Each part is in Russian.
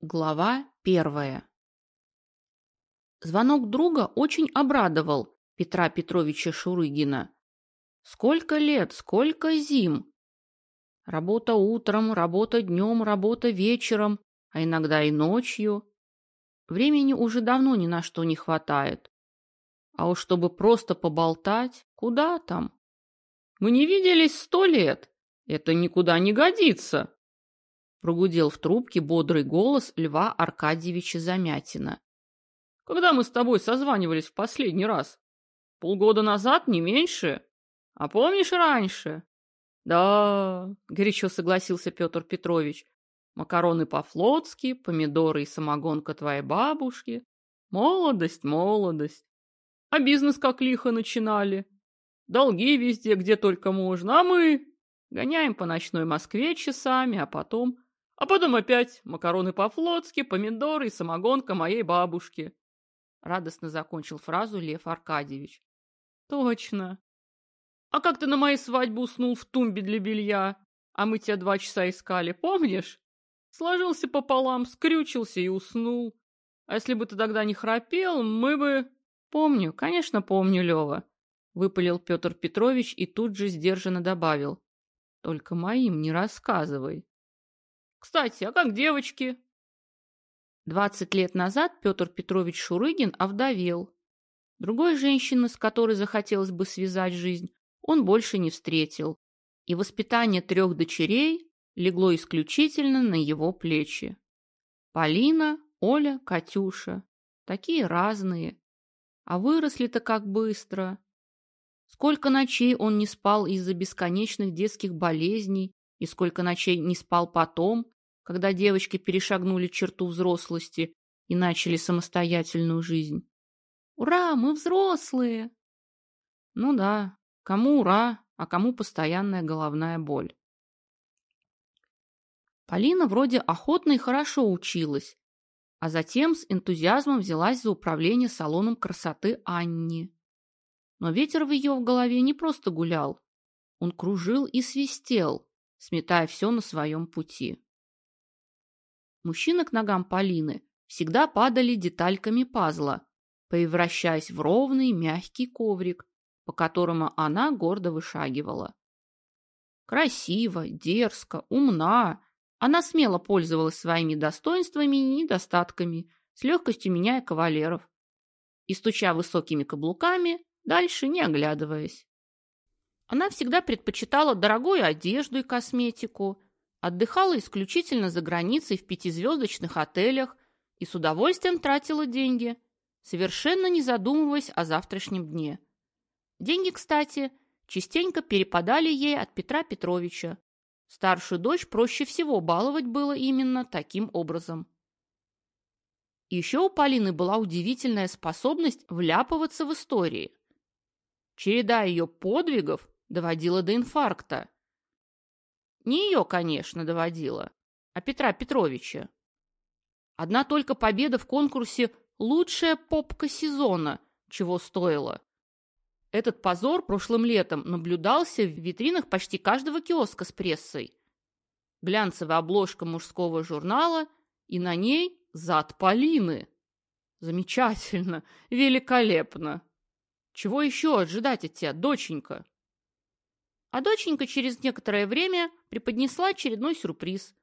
Глава первая Звонок друга очень обрадовал Петра Петровича Шурыгина. Сколько лет, сколько зим! Работа утром, работа днем, работа вечером, а иногда и ночью. Времени уже давно ни на что не хватает. А уж чтобы просто поболтать, куда там? Мы не виделись сто лет. Это никуда не годится. Прогудел в трубке бодрый голос Льва Аркадьевича Замятина. Когда мы с тобой созванивались в последний раз? Полгода назад, не меньше? А помнишь раньше? Да, горячо согласился Петр Петрович. Макароны по-флотски, помидоры и самогонка твоей бабушки. Молодость, молодость. А бизнес как лихо начинали. Долги везде, где только можно. А мы гоняем по ночной Москве часами, а потом... А потом опять макароны по-флотски, помидоры и самогонка моей бабушки. Радостно закончил фразу Лев Аркадьевич. Точно. А как ты на моей свадьбе уснул в тумбе для белья? А мы тебя два часа искали, помнишь? Сложился пополам, скрючился и уснул. А если бы ты тогда не храпел, мы бы... Помню, конечно, помню, Лева. Выпалил Петр Петрович и тут же сдержанно добавил. Только моим не рассказывай. Кстати, а как девочки? Двадцать лет назад Петр Петрович Шурыгин овдовел. Другой женщины, с которой захотелось бы связать жизнь, он больше не встретил. И воспитание трех дочерей легло исключительно на его плечи. Полина, Оля, Катюша. Такие разные. А выросли-то как быстро. Сколько ночей он не спал из-за бесконечных детских болезней, и сколько ночей не спал потом, когда девочки перешагнули черту взрослости и начали самостоятельную жизнь. «Ура, мы взрослые!» Ну да, кому ура, а кому постоянная головная боль. Полина вроде охотно и хорошо училась, а затем с энтузиазмом взялась за управление салоном красоты Анни. Но ветер в ее голове не просто гулял, он кружил и свистел, сметая все на своем пути. Мужчины к ногам Полины всегда падали детальками пазла, превращаясь в ровный мягкий коврик, по которому она гордо вышагивала. Красиво, дерзко, умна, она смело пользовалась своими достоинствами и недостатками, с легкостью меняя кавалеров. И, стуча высокими каблуками, дальше не оглядываясь. Она всегда предпочитала дорогую одежду и косметику, отдыхала исключительно за границей в пятизвездочных отелях и с удовольствием тратила деньги, совершенно не задумываясь о завтрашнем дне. Деньги, кстати, частенько перепадали ей от Петра Петровича. Старшую дочь проще всего баловать было именно таким образом. Еще у Полины была удивительная способность вляпываться в истории. Череда ее подвигов доводила до инфаркта. Не ее, конечно, доводила, а Петра Петровича. Одна только победа в конкурсе «Лучшая попка сезона» чего стоила. Этот позор прошлым летом наблюдался в витринах почти каждого киоска с прессой. Глянцевая обложка мужского журнала, и на ней зад Полины. Замечательно, великолепно. Чего еще ожидать от тебя, доченька? А доченька через некоторое время преподнесла очередной сюрприз.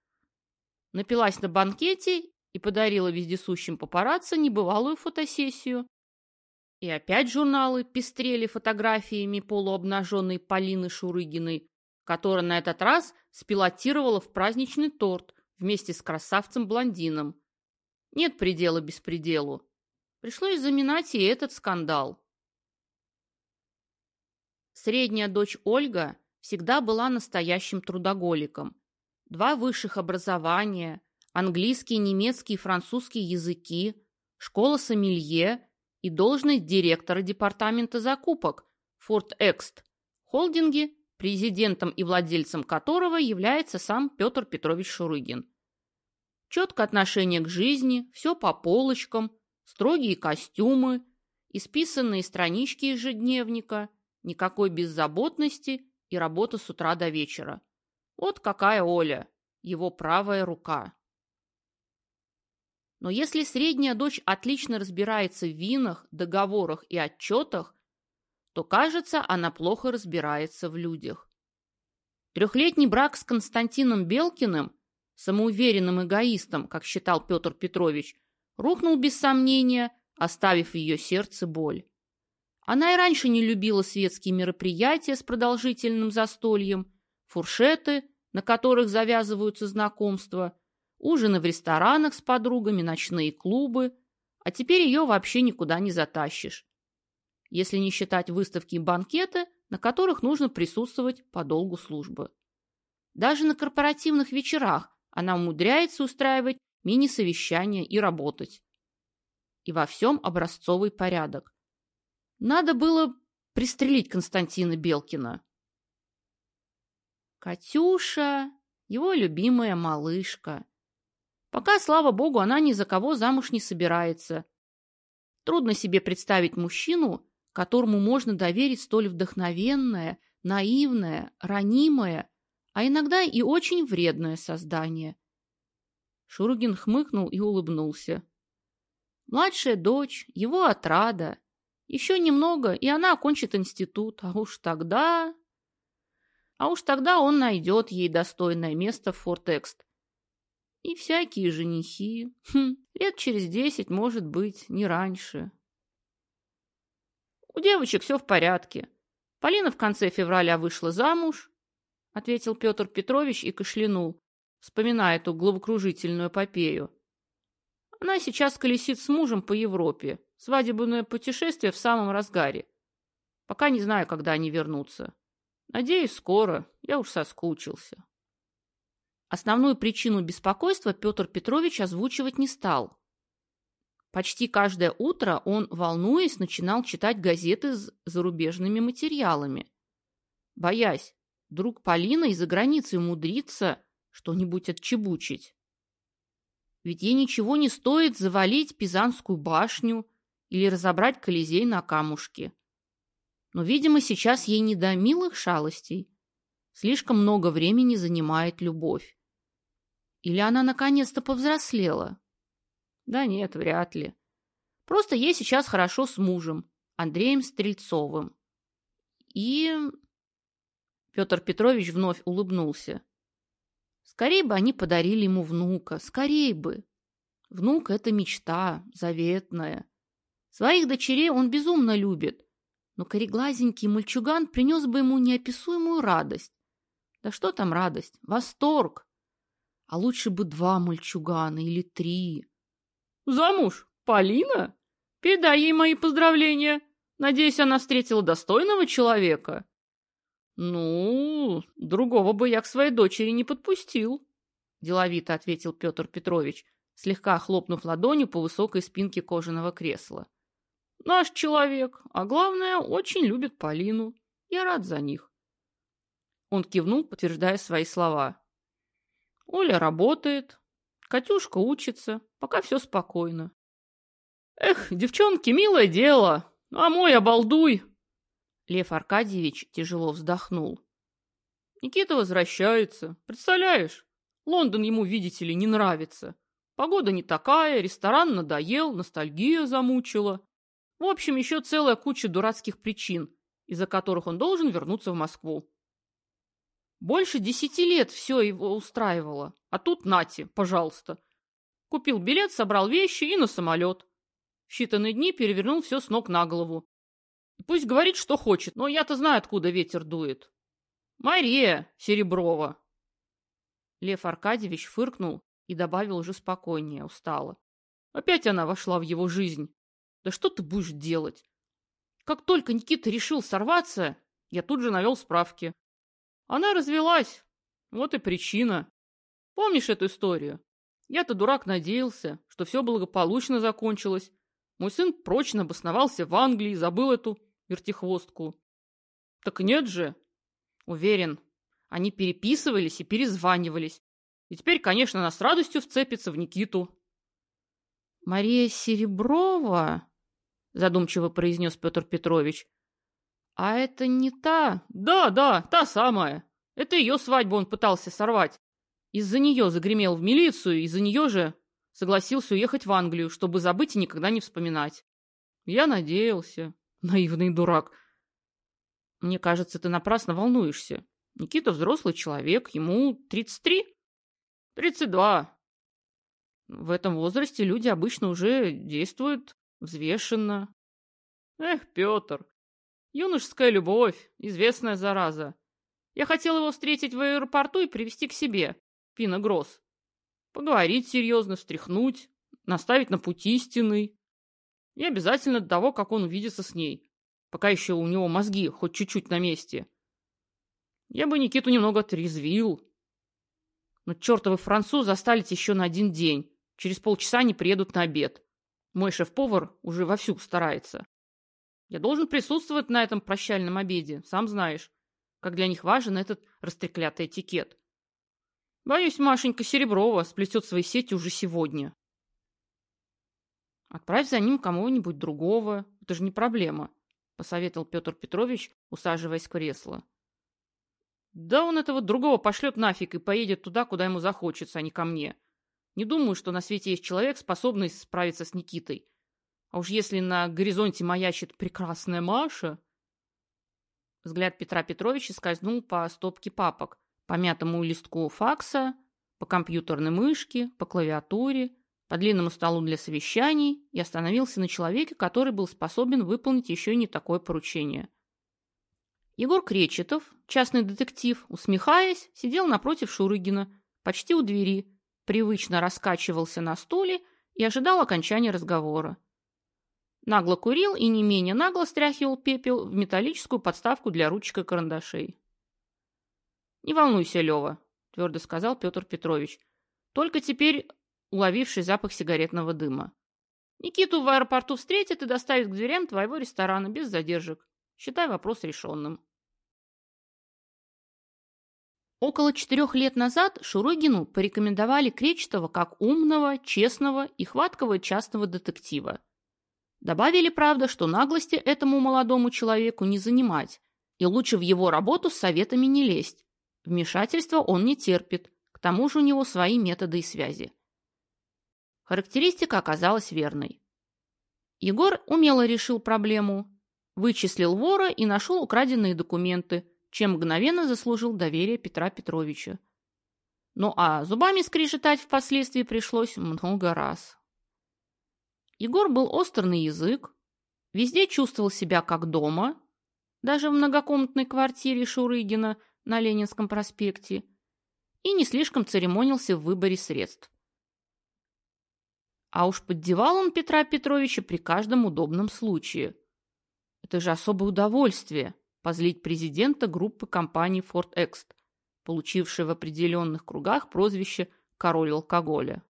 Напилась на банкете и подарила вездесущим папарацци небывалую фотосессию. И опять журналы пестрели фотографиями полуобнаженной Полины Шурыгиной, которая на этот раз спилотировала в праздничный торт вместе с красавцем-блондином. Нет предела беспределу. Пришлось заминать и этот скандал. Средняя дочь Ольга всегда была настоящим трудоголиком. Два высших образования, английский, немецкий и французский языки, школа сомелье и должность директора департамента закупок Форт Экст, холдинге, президентом и владельцем которого является сам Петр Петрович Шурыгин. Четкое отношение к жизни, все по полочкам, строгие костюмы, исписанные странички ежедневника, никакой беззаботности и работа с утра до вечера. Вот какая Оля, его правая рука. Но если средняя дочь отлично разбирается в винах, договорах и отчетах, то, кажется, она плохо разбирается в людях. Трехлетний брак с Константином Белкиным, самоуверенным эгоистом, как считал Петр Петрович, рухнул без сомнения, оставив в ее сердце боль. Она и раньше не любила светские мероприятия с продолжительным застольем, фуршеты, на которых завязываются знакомства, ужины в ресторанах с подругами, ночные клубы, а теперь ее вообще никуда не затащишь. Если не считать выставки и банкеты, на которых нужно присутствовать по долгу службы. Даже на корпоративных вечерах она умудряется устраивать мини-совещания и работать. И во всем образцовый порядок. Надо было пристрелить Константина Белкина. Катюша, его любимая малышка. Пока, слава богу, она ни за кого замуж не собирается. Трудно себе представить мужчину, которому можно доверить столь вдохновенное, наивное, ранимое, а иногда и очень вредное создание. Шургин хмыкнул и улыбнулся. Младшая дочь, его отрада. Еще немного, и она окончит институт, а уж тогда... А уж тогда он найдет ей достойное место в Фортекст. И всякие женихи. Хм, лет через десять, может быть, не раньше. У девочек все в порядке. Полина в конце февраля вышла замуж, ответил Петр Петрович и кашлянул, вспоминая эту головокружительную эпопею. Она сейчас колесит с мужем по Европе. Свадебное путешествие в самом разгаре. Пока не знаю, когда они вернутся. Надеюсь, скоро. Я уж соскучился. Основную причину беспокойства Петр Петрович озвучивать не стал. Почти каждое утро он, волнуясь, начинал читать газеты с зарубежными материалами. Боясь, вдруг Полина из-за границы умудрится что-нибудь отчебучить. Ведь ей ничего не стоит завалить Пизанскую башню или разобрать Колизей на камушке. Но, видимо, сейчас ей не до милых шалостей. Слишком много времени занимает любовь. Или она наконец-то повзрослела? Да нет, вряд ли. Просто ей сейчас хорошо с мужем, Андреем Стрельцовым. И... Петр Петрович вновь улыбнулся. Скорее бы они подарили ему внука, скорее бы. Внук — это мечта, заветная. Своих дочерей он безумно любит, но кореглазенький мальчуган принес бы ему неописуемую радость. Да что там радость? Восторг! А лучше бы два мальчугана или три. Замуж? Полина? Передай ей мои поздравления. Надеюсь, она встретила достойного человека. Ну, другого бы я к своей дочери не подпустил, деловито ответил Петр Петрович, слегка хлопнув ладонью по высокой спинке кожаного кресла. Наш человек, а главное, очень любит Полину. Я рад за них. Он кивнул, подтверждая свои слова. Оля работает, Катюшка учится, пока все спокойно. Эх, девчонки, милое дело, а мой обалдуй. Лев Аркадьевич тяжело вздохнул. Никита возвращается, представляешь? Лондон ему, видите ли, не нравится. Погода не такая, ресторан надоел, ностальгия замучила. В общем, еще целая куча дурацких причин, из-за которых он должен вернуться в Москву. Больше десяти лет все его устраивало, а тут нате, пожалуйста. Купил билет, собрал вещи и на самолет. В считанные дни перевернул все с ног на голову. И пусть говорит, что хочет, но я-то знаю, откуда ветер дует. Мария Сереброва. Лев Аркадьевич фыркнул и добавил уже спокойнее, устало. Опять она вошла в его жизнь. Да что ты будешь делать? Как только Никита решил сорваться, я тут же навел справки. Она развелась. Вот и причина. Помнишь эту историю? Я-то дурак надеялся, что все благополучно закончилось. Мой сын прочно обосновался в Англии забыл эту вертихвостку. Так нет же. Уверен, они переписывались и перезванивались. И теперь, конечно, она с радостью вцепится в Никиту. Мария Сереброва? Задумчиво произнес Петр Петрович. А это не та? Да, да, та самая. Это ее свадьбу он пытался сорвать. Из-за нее загремел в милицию, из-за нее же согласился уехать в Англию, чтобы забыть и никогда не вспоминать. Я надеялся. Наивный дурак. Мне кажется, ты напрасно волнуешься. Никита взрослый человек, ему 33? 32. В этом возрасте люди обычно уже действуют взвешенно. Эх, Петр, юношеская любовь, известная зараза. Я хотел его встретить в аэропорту и привести к себе, Пина Гросс. Поговорить серьезно, встряхнуть, наставить на путь истинный. И обязательно до того, как он увидится с ней, пока еще у него мозги хоть чуть-чуть на месте. Я бы Никиту немного отрезвил. Но чертовы французы остались еще на один день. Через полчаса они приедут на обед. Мой шеф-повар уже вовсю старается. Я должен присутствовать на этом прощальном обеде, сам знаешь, как для них важен этот растреклятый этикет. Боюсь, Машенька Сереброва сплетет свои сети уже сегодня. Отправь за ним кого-нибудь другого. Это же не проблема, посоветовал Петр Петрович, усаживаясь в кресло. Да он этого другого пошлет нафиг и поедет туда, куда ему захочется, а не ко мне. Не думаю, что на свете есть человек, способный справиться с Никитой. А уж если на горизонте маячит прекрасная Маша... Взгляд Петра Петровича скользнул по стопке папок, по мятому листку факса, по компьютерной мышке, по клавиатуре, по длинному столу для совещаний и остановился на человеке, который был способен выполнить еще не такое поручение. Егор Кречетов, частный детектив, усмехаясь, сидел напротив Шурыгина, почти у двери, привычно раскачивался на стуле и ожидал окончания разговора. Нагло курил и не менее нагло стряхивал пепел в металлическую подставку для ручек и карандашей. «Не волнуйся, Лева», — твердо сказал Петр Петрович, только теперь уловивший запах сигаретного дыма. «Никиту в аэропорту встретят и доставят к дверям твоего ресторана без задержек. Считай вопрос решенным». Около четырех лет назад Шурыгину порекомендовали Кречетова как умного, честного и хваткого частного детектива. Добавили, правда, что наглости этому молодому человеку не занимать, и лучше в его работу с советами не лезть. Вмешательства он не терпит, к тому же у него свои методы и связи. Характеристика оказалась верной. Егор умело решил проблему, вычислил вора и нашел украденные документы – чем мгновенно заслужил доверие Петра Петровича. Ну а зубами скрежетать впоследствии пришлось много раз. Егор был остр на язык, везде чувствовал себя как дома, даже в многокомнатной квартире Шурыгина на Ленинском проспекте, и не слишком церемонился в выборе средств. А уж поддевал он Петра Петровича при каждом удобном случае. Это же особое удовольствие позлить президента группы компании Ford Ext, получившей в определенных кругах прозвище «король алкоголя».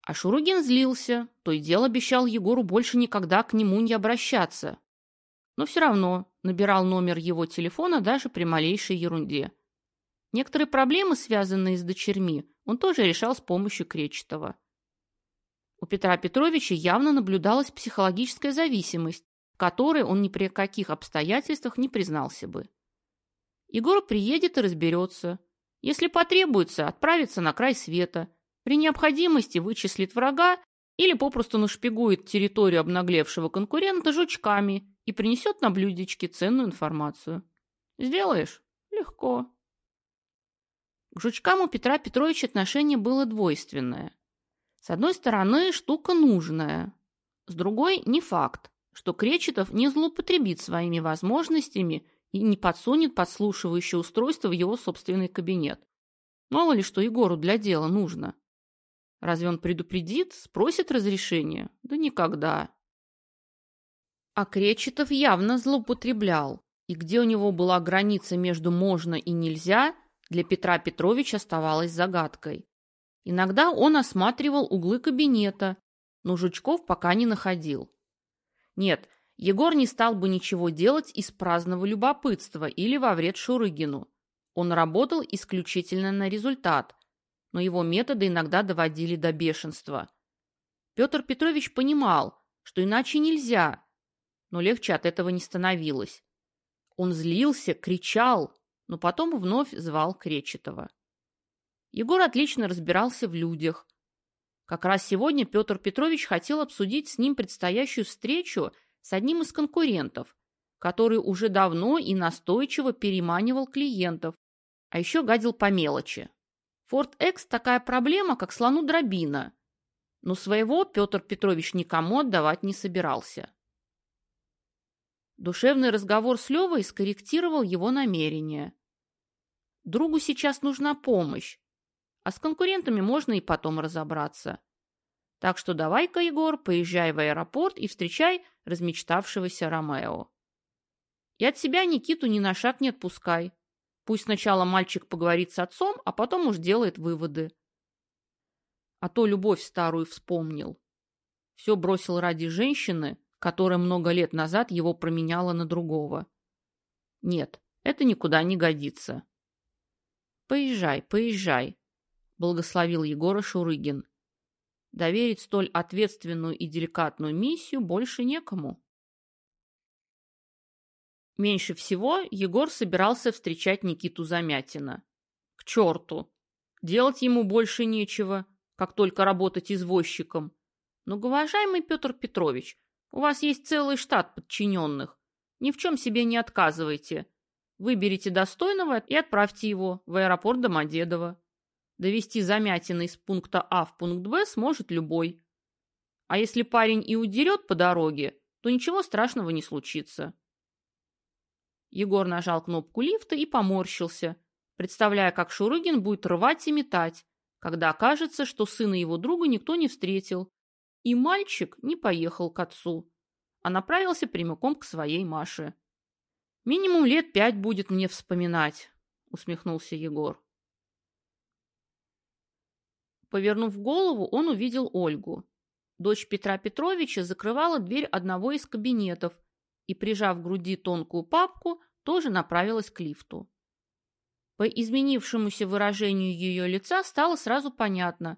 А Шуругин злился, то и дело обещал Егору больше никогда к нему не обращаться. Но все равно набирал номер его телефона даже при малейшей ерунде. Некоторые проблемы, связанные с дочерьми, он тоже решал с помощью Кречетова. У Петра Петровича явно наблюдалась психологическая зависимость, которой он ни при каких обстоятельствах не признался бы. Егор приедет и разберется. Если потребуется, отправится на край света. При необходимости вычислит врага или попросту нашпигует территорию обнаглевшего конкурента жучками и принесет на блюдечке ценную информацию. Сделаешь? Легко. К жучкам у Петра Петровича отношение было двойственное. С одной стороны, штука нужная. С другой, не факт что Кречетов не злоупотребит своими возможностями и не подсунет подслушивающее устройство в его собственный кабинет. Мало ли, что Егору для дела нужно. Разве он предупредит, спросит разрешения? Да никогда. А Кречетов явно злоупотреблял, и где у него была граница между «можно» и «нельзя», для Петра Петровича оставалась загадкой. Иногда он осматривал углы кабинета, но Жучков пока не находил. Нет, Егор не стал бы ничего делать из праздного любопытства или во вред Шурыгину. Он работал исключительно на результат, но его методы иногда доводили до бешенства. Петр Петрович понимал, что иначе нельзя, но легче от этого не становилось. Он злился, кричал, но потом вновь звал Кречетова. Егор отлично разбирался в людях. Как раз сегодня Петр Петрович хотел обсудить с ним предстоящую встречу с одним из конкурентов, который уже давно и настойчиво переманивал клиентов, а еще гадил по мелочи. Форт Экс такая проблема, как слону дробина, но своего Петр Петрович никому отдавать не собирался. Душевный разговор с Левой скорректировал его намерения. Другу сейчас нужна помощь, а с конкурентами можно и потом разобраться. Так что давай-ка, Егор, поезжай в аэропорт и встречай размечтавшегося Ромео. И от себя Никиту ни на шаг не отпускай. Пусть сначала мальчик поговорит с отцом, а потом уж делает выводы. А то любовь старую вспомнил. Все бросил ради женщины, которая много лет назад его променяла на другого. Нет, это никуда не годится. Поезжай, поезжай, благословил Егора Шурыгин. Доверить столь ответственную и деликатную миссию больше некому. Меньше всего Егор собирался встречать Никиту Замятина. К черту! Делать ему больше нечего, как только работать извозчиком. Но, уважаемый Петр Петрович, у вас есть целый штат подчиненных. Ни в чем себе не отказывайте. Выберите достойного и отправьте его в аэропорт Домодедово. Довести замятины из пункта А в пункт Б сможет любой. А если парень и удерет по дороге, то ничего страшного не случится. Егор нажал кнопку лифта и поморщился, представляя, как Шурыгин будет рвать и метать, когда окажется, что сына его друга никто не встретил, и мальчик не поехал к отцу, а направился прямиком к своей Маше. «Минимум лет пять будет мне вспоминать», — усмехнулся Егор. Повернув голову, он увидел Ольгу. Дочь Петра Петровича закрывала дверь одного из кабинетов и, прижав к груди тонкую папку, тоже направилась к лифту. По изменившемуся выражению ее лица стало сразу понятно,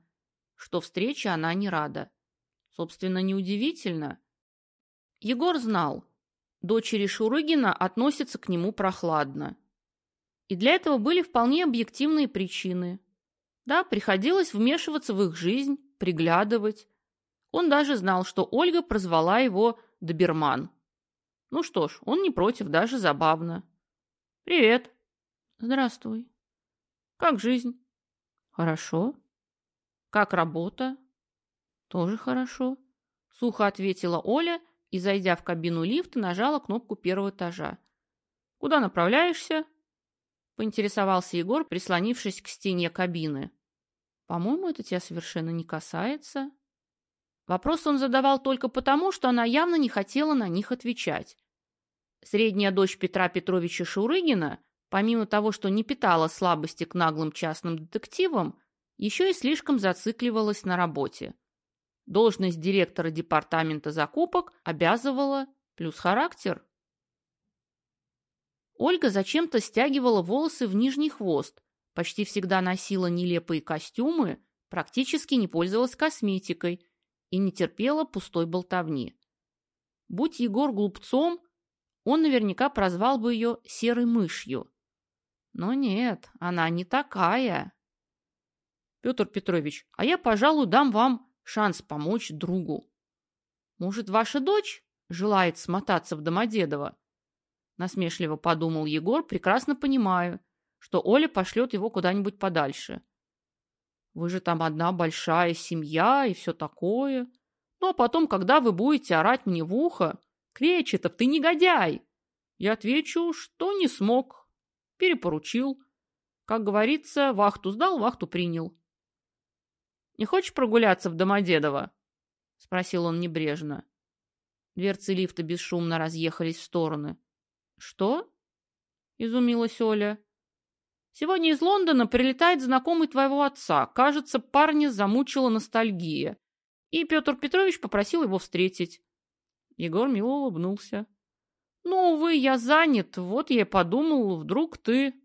что встрече она не рада. Собственно, неудивительно. Егор знал, дочери Шурыгина относятся к нему прохладно. И для этого были вполне объективные причины. Да, приходилось вмешиваться в их жизнь, приглядывать. Он даже знал, что Ольга прозвала его «доберман». Ну что ж, он не против, даже забавно. «Привет». «Здравствуй». «Как жизнь?» «Хорошо». «Как работа?» «Тоже хорошо», — сухо ответила Оля и, зайдя в кабину лифта, нажала кнопку первого этажа. «Куда направляешься?» — поинтересовался Егор, прислонившись к стене кабины. «По-моему, это тебя совершенно не касается». Вопрос он задавал только потому, что она явно не хотела на них отвечать. Средняя дочь Петра Петровича Шурыгина, помимо того, что не питала слабости к наглым частным детективам, еще и слишком зацикливалась на работе. Должность директора департамента закупок обязывала, плюс характер. Ольга зачем-то стягивала волосы в нижний хвост, почти всегда носила нелепые костюмы, практически не пользовалась косметикой и не терпела пустой болтовни. Будь Егор глупцом, он наверняка прозвал бы ее серой мышью. Но нет, она не такая. Петр Петрович, а я, пожалуй, дам вам шанс помочь другу. Может, ваша дочь желает смотаться в Домодедово? Насмешливо подумал Егор, прекрасно понимая, что Оля пошлет его куда-нибудь подальше. Вы же там одна большая семья и все такое. Ну, а потом, когда вы будете орать мне в ухо, Кречетов, ты негодяй! Я отвечу, что не смог. Перепоручил. Как говорится, вахту сдал, вахту принял. «Не хочешь прогуляться в Домодедово?» — спросил он небрежно. Дверцы лифта бесшумно разъехались в стороны. «Что?» — изумилась Оля. «Сегодня из Лондона прилетает знакомый твоего отца. Кажется, парня замучила ностальгия. И Петр Петрович попросил его встретить». Егор мило улыбнулся. «Ну, увы, я занят. Вот я и подумал, вдруг ты...»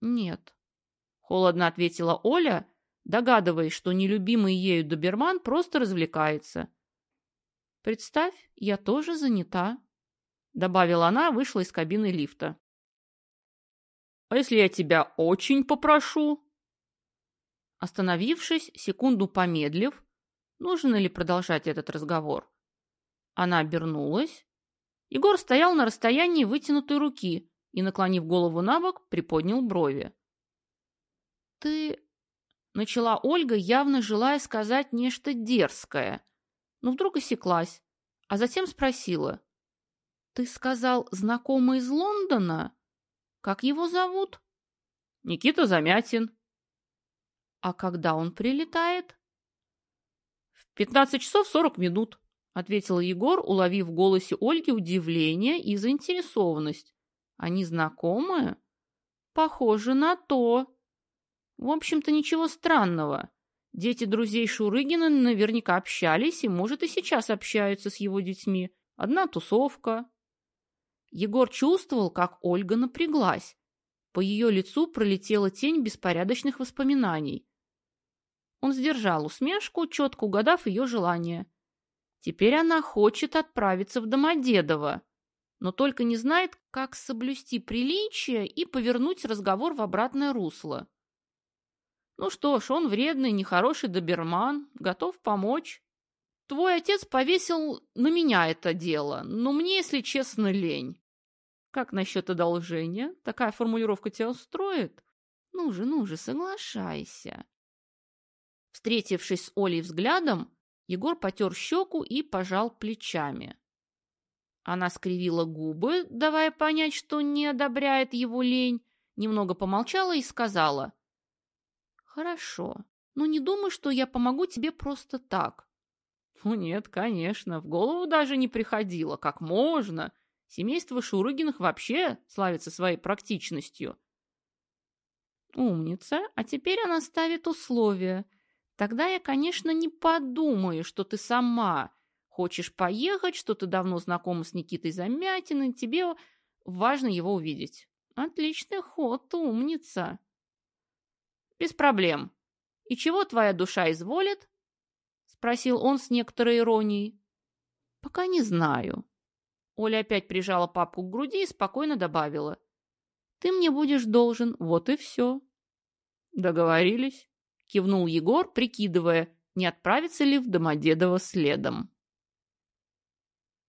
«Нет», — холодно ответила Оля, догадываясь, что нелюбимый ею доберман просто развлекается. «Представь, я тоже занята», — добавила она, вышла из кабины лифта. «А если я тебя очень попрошу?» Остановившись, секунду помедлив, нужно ли продолжать этот разговор. Она обернулась. Егор стоял на расстоянии вытянутой руки и, наклонив голову на бок, приподнял брови. «Ты...» — начала Ольга, явно желая сказать нечто дерзкое, но вдруг осеклась, а затем спросила. «Ты сказал, знакомый из Лондона? Как его зовут?» «Никита Замятин». «А когда он прилетает?» «В пятнадцать часов сорок минут», — ответил Егор, уловив в голосе Ольги удивление и заинтересованность. «Они знакомы?» «Похоже на то». В общем-то, ничего странного. Дети друзей Шурыгина наверняка общались и, может, и сейчас общаются с его детьми. Одна тусовка. Егор чувствовал, как Ольга напряглась. По ее лицу пролетела тень беспорядочных воспоминаний. Он сдержал усмешку, четко угадав ее желание. Теперь она хочет отправиться в Домодедово, но только не знает, как соблюсти приличие и повернуть разговор в обратное русло. Ну что ж, он вредный, нехороший доберман, готов помочь. Твой отец повесил на меня это дело, но мне, если честно, лень. Как насчет одолжения? Такая формулировка тебя устроит? Ну же, ну же, соглашайся. Встретившись с Олей взглядом, Егор потер щеку и пожал плечами. Она скривила губы, давая понять, что не одобряет его лень, немного помолчала и сказала — Хорошо, но не думай, что я помогу тебе просто так. Ну нет, конечно, в голову даже не приходило, как можно. Семейство Шурыгиных вообще славится своей практичностью. Умница, а теперь она ставит условия. Тогда я, конечно, не подумаю, что ты сама хочешь поехать, что ты давно знакома с Никитой Замятиным, тебе важно его увидеть. Отличный ход, умница. «Без проблем. И чего твоя душа изволит?» — спросил он с некоторой иронией. «Пока не знаю». Оля опять прижала папку к груди и спокойно добавила. «Ты мне будешь должен, вот и все». «Договорились», — кивнул Егор, прикидывая, не отправиться ли в Домодедово следом.